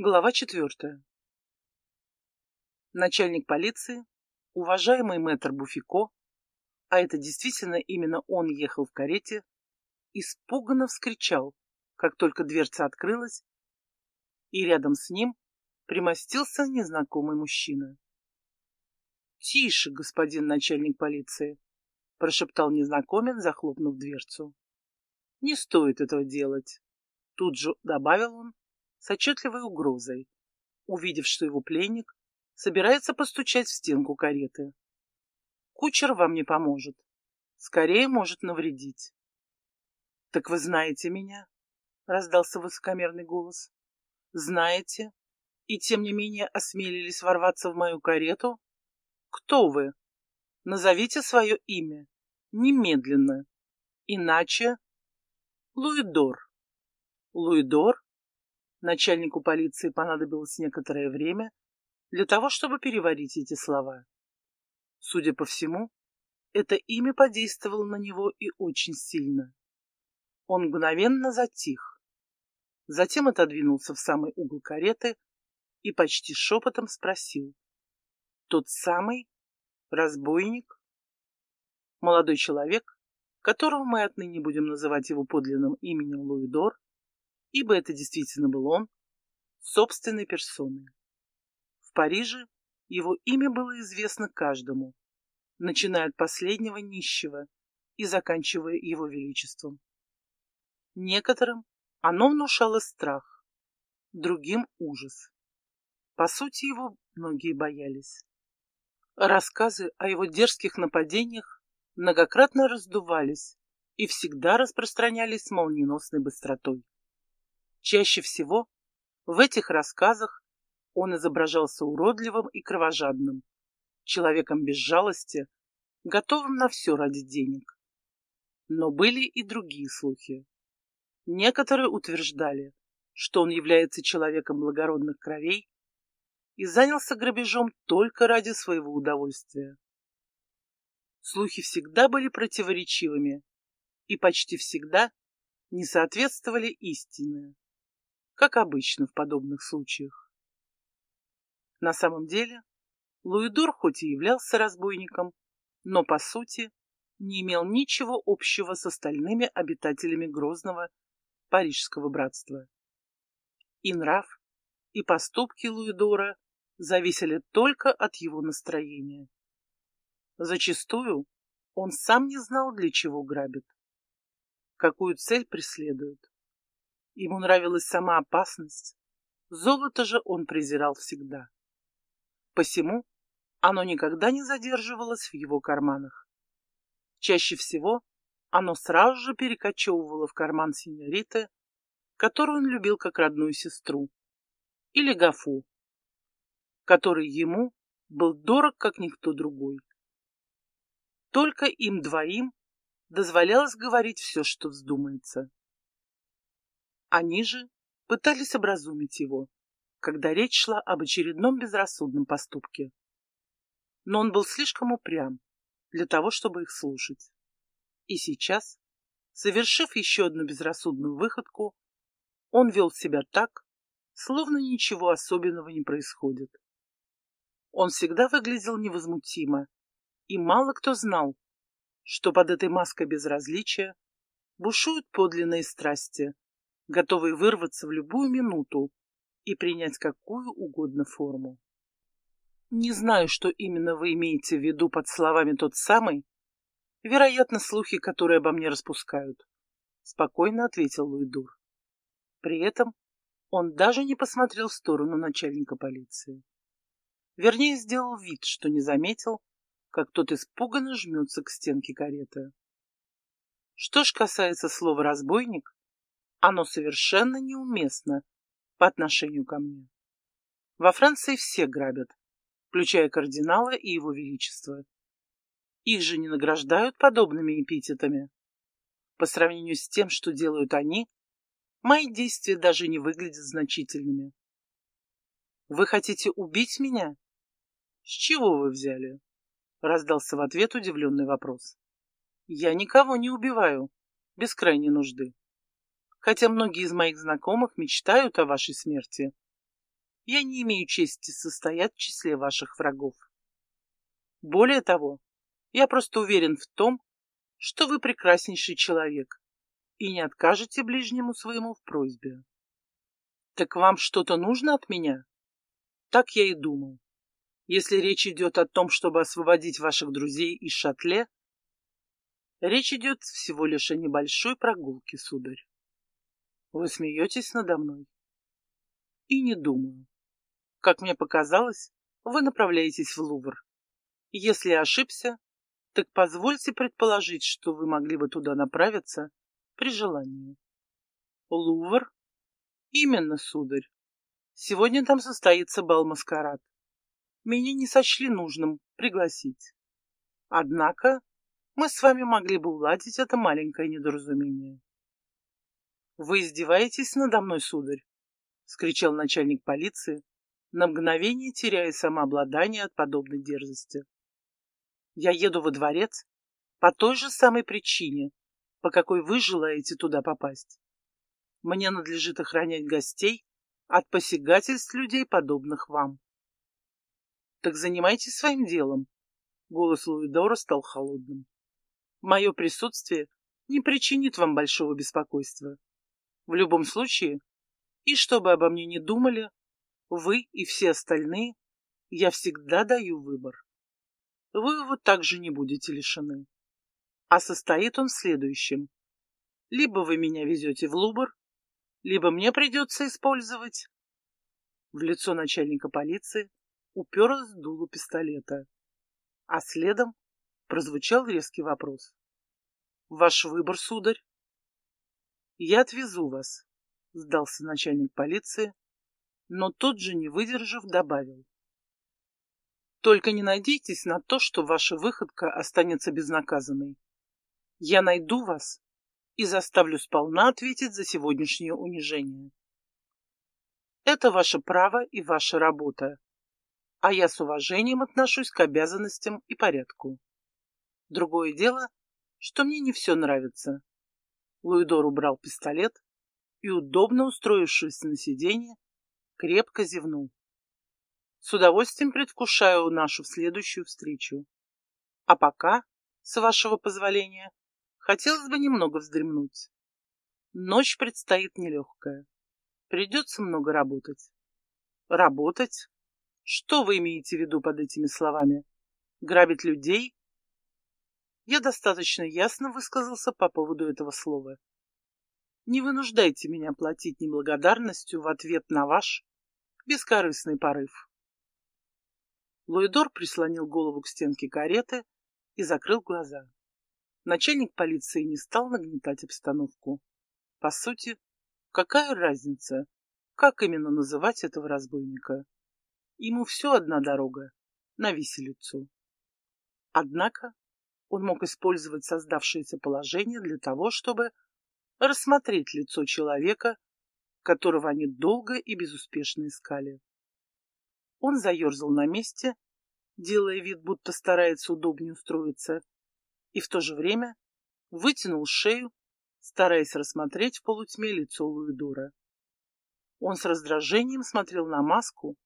Глава четвертая. Начальник полиции, уважаемый мэтр Буфико, а это действительно именно он ехал в карете, испуганно вскричал, как только дверца открылась, и рядом с ним примостился незнакомый мужчина. «Тише, господин начальник полиции», — прошептал незнакомец, захлопнув дверцу. «Не стоит этого делать», — тут же добавил он с отчетливой угрозой, увидев, что его пленник собирается постучать в стенку кареты. «Кучер вам не поможет, скорее может навредить». «Так вы знаете меня?» — раздался высокомерный голос. «Знаете, и тем не менее осмелились ворваться в мою карету? Кто вы? Назовите свое имя. Немедленно. Иначе... Луидор. Луидор? Начальнику полиции понадобилось некоторое время для того, чтобы переварить эти слова. Судя по всему, это имя подействовало на него и очень сильно. Он мгновенно затих. Затем отодвинулся в самый угол кареты и почти шепотом спросил. Тот самый разбойник? Молодой человек, которого мы отныне будем называть его подлинным именем Луидор, ибо это действительно был он, собственной персоной. В Париже его имя было известно каждому, начиная от последнего нищего и заканчивая его величеством. Некоторым оно внушало страх, другим — ужас. По сути, его многие боялись. Рассказы о его дерзких нападениях многократно раздувались и всегда распространялись с молниеносной быстротой. Чаще всего в этих рассказах он изображался уродливым и кровожадным, человеком без жалости, готовым на все ради денег. Но были и другие слухи. Некоторые утверждали, что он является человеком благородных кровей и занялся грабежом только ради своего удовольствия. Слухи всегда были противоречивыми и почти всегда не соответствовали истине, как обычно в подобных случаях. На самом деле, Луидор хоть и являлся разбойником, но, по сути, не имел ничего общего с остальными обитателями Грозного Парижского братства. И нрав, и поступки Луидора зависели только от его настроения. Зачастую он сам не знал, для чего грабит, какую цель преследует. Ему нравилась сама опасность, золото же он презирал всегда. Посему оно никогда не задерживалось в его карманах. Чаще всего оно сразу же перекочевывало в карман синьориты, которую он любил как родную сестру, или Гафу, который ему был дорог, как никто другой. Только им двоим дозволялось говорить все, что вздумается. Они же пытались образумить его, когда речь шла об очередном безрассудном поступке. Но он был слишком упрям для того, чтобы их слушать. И сейчас, совершив еще одну безрассудную выходку, он вел себя так, словно ничего особенного не происходит. Он всегда выглядел невозмутимо, и мало кто знал, что под этой маской безразличия бушуют подлинные страсти, готовые вырваться в любую минуту и принять какую угодно форму. Не знаю, что именно вы имеете в виду под словами «тот самый», Вероятно, слухи, которые обо мне распускают, спокойно ответил Луидур. При этом он даже не посмотрел в сторону начальника полиции. Вернее, сделал вид, что не заметил, как тот испуганно жмется к стенке кареты. Что ж касается слова «разбойник», оно совершенно неуместно по отношению ко мне. Во Франции все грабят, включая кардинала и его величество, их же не награждают подобными эпитетами. По сравнению с тем, что делают они, мои действия даже не выглядят значительными. Вы хотите убить меня? С чего вы взяли? Раздался в ответ удивленный вопрос. Я никого не убиваю, без крайней нужды. Хотя многие из моих знакомых мечтают о вашей смерти. я не имею чести состоять в числе ваших врагов. Более того, я просто уверен в том, что вы прекраснейший человек и не откажете ближнему своему в просьбе. Так вам что-то нужно от меня? Так я и думал. Если речь идет о том, чтобы освободить ваших друзей из шатле, речь идет всего лишь о небольшой прогулке, сударь. Вы смеетесь надо мной? И не думаю. Как мне показалось, вы направляетесь в Лувр. Если ошибся, так позвольте предположить, что вы могли бы туда направиться при желании. Лувр? Именно, сударь. Сегодня там состоится бал-маскарад меня не сочли нужным пригласить. Однако мы с вами могли бы уладить это маленькое недоразумение. — Вы издеваетесь надо мной, сударь? — скричал начальник полиции, на мгновение теряя самообладание от подобной дерзости. — Я еду во дворец по той же самой причине, по какой вы желаете туда попасть. Мне надлежит охранять гостей от посягательств людей, подобных вам. Так занимайтесь своим делом. Голос Луидора стал холодным. Мое присутствие не причинит вам большого беспокойства. В любом случае, и что бы обо мне ни думали, вы и все остальные, я всегда даю выбор. Вы его также не будете лишены. А состоит он в следующем. Либо вы меня везете в Лубр, либо мне придется использовать... В лицо начальника полиции уперлась в дуло пистолета. А следом прозвучал резкий вопрос. — Ваш выбор, сударь? — Я отвезу вас, — сдался начальник полиции, но тот же, не выдержав, добавил. — Только не надейтесь на то, что ваша выходка останется безнаказанной. Я найду вас и заставлю сполна ответить за сегодняшнее унижение. Это ваше право и ваша работа, а я с уважением отношусь к обязанностям и порядку. Другое дело, что мне не все нравится. Луидор убрал пистолет и, удобно устроившись на сиденье, крепко зевнул. С удовольствием предвкушаю нашу следующую встречу. А пока, с вашего позволения, хотелось бы немного вздремнуть. Ночь предстоит нелегкая. Придется много работать. Работать? Что вы имеете в виду под этими словами? Грабить людей? Я достаточно ясно высказался по поводу этого слова. Не вынуждайте меня платить неблагодарностью в ответ на ваш бескорыстный порыв. Луидор прислонил голову к стенке кареты и закрыл глаза. Начальник полиции не стал нагнетать обстановку. По сути, какая разница, как именно называть этого разбойника? Ему все одна дорога — на виселицу. Однако он мог использовать создавшееся положение для того, чтобы рассмотреть лицо человека, которого они долго и безуспешно искали. Он заерзал на месте, делая вид, будто старается удобнее устроиться, и в то же время вытянул шею, стараясь рассмотреть в полутьме лицо Луидора. Он с раздражением смотрел на маску,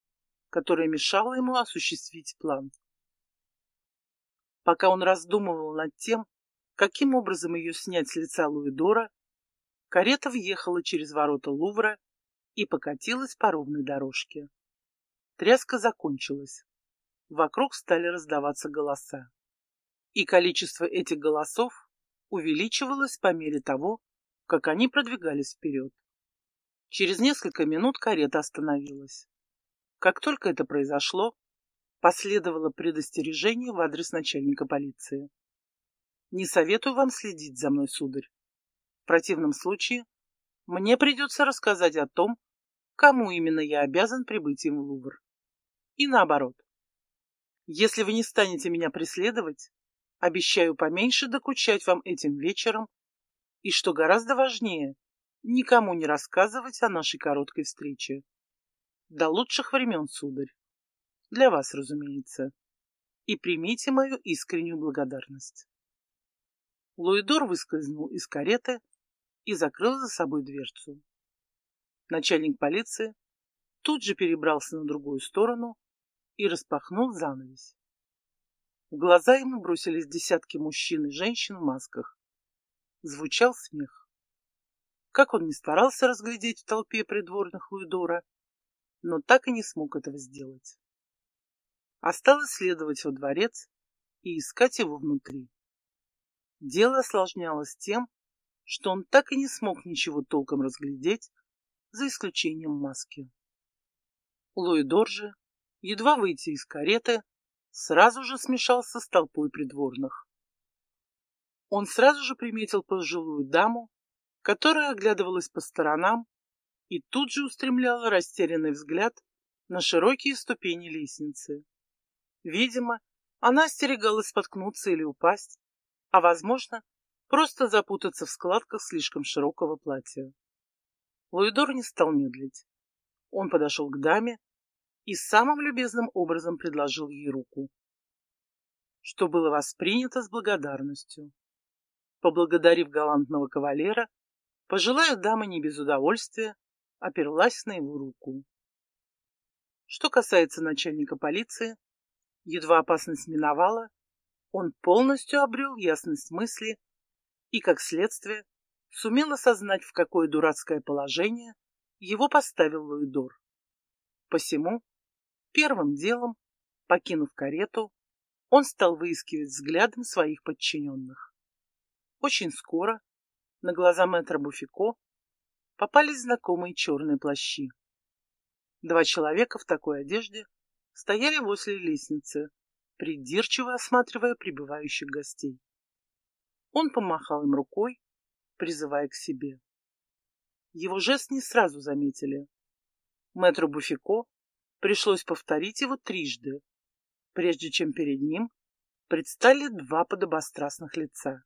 которая мешала ему осуществить план. Пока он раздумывал над тем, каким образом ее снять с лица Луидора, карета въехала через ворота Лувра и покатилась по ровной дорожке. Тряска закончилась. Вокруг стали раздаваться голоса. И количество этих голосов увеличивалось по мере того, как они продвигались вперед. Через несколько минут карета остановилась. Как только это произошло, последовало предостережение в адрес начальника полиции. Не советую вам следить за мной, сударь. В противном случае мне придется рассказать о том, кому именно я обязан прибытием в Лувр. И наоборот. Если вы не станете меня преследовать, обещаю поменьше докучать вам этим вечером и, что гораздо важнее, никому не рассказывать о нашей короткой встрече. До лучших времен, сударь. Для вас, разумеется. И примите мою искреннюю благодарность. Луидор выскользнул из кареты и закрыл за собой дверцу. Начальник полиции тут же перебрался на другую сторону и распахнул занавес. В глаза ему бросились десятки мужчин и женщин в масках. Звучал смех. Как он не старался разглядеть в толпе придворных Луидора, но так и не смог этого сделать. Осталось следовать во дворец и искать его внутри. Дело осложнялось тем, что он так и не смог ничего толком разглядеть, за исключением маски. Луидор же, едва выйти из кареты, сразу же смешался с толпой придворных. Он сразу же приметил пожилую даму, которая оглядывалась по сторонам и тут же устремляла растерянный взгляд на широкие ступени лестницы. Видимо, она остерегалась споткнуться или упасть, а, возможно, просто запутаться в складках слишком широкого платья. Луидор не стал медлить. Он подошел к даме и самым любезным образом предложил ей руку, что было воспринято с благодарностью. Поблагодарив галантного кавалера, пожилая дама не без удовольствия оперлась на его руку. Что касается начальника полиции, едва опасность миновала, он полностью обрел ясность мысли и, как следствие, сумел осознать, в какое дурацкое положение его поставил Луидор. Посему, первым делом, покинув карету, он стал выискивать взглядом своих подчиненных. Очень скоро на глаза мэтра Буфико попались знакомые черные плащи. Два человека в такой одежде стояли возле лестницы, придирчиво осматривая прибывающих гостей. Он помахал им рукой, призывая к себе. Его жест не сразу заметили. Мэтру Буфико пришлось повторить его трижды, прежде чем перед ним предстали два подобострастных лица.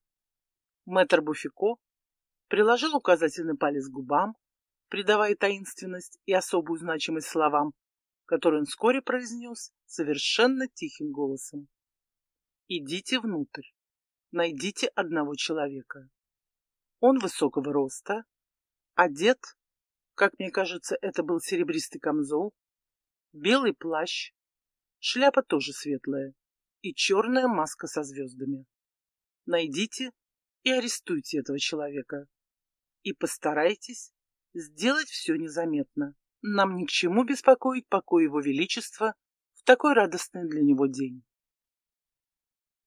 Мэтр Буфико приложил указательный палец к губам, придавая таинственность и особую значимость словам, которые он вскоре произнес совершенно тихим голосом. «Идите внутрь, найдите одного человека. Он высокого роста, одет, как мне кажется, это был серебристый камзол, белый плащ, шляпа тоже светлая и черная маска со звездами. Найдите и арестуйте этого человека. И постарайтесь сделать все незаметно. Нам ни к чему беспокоить покой его величества в такой радостный для него день.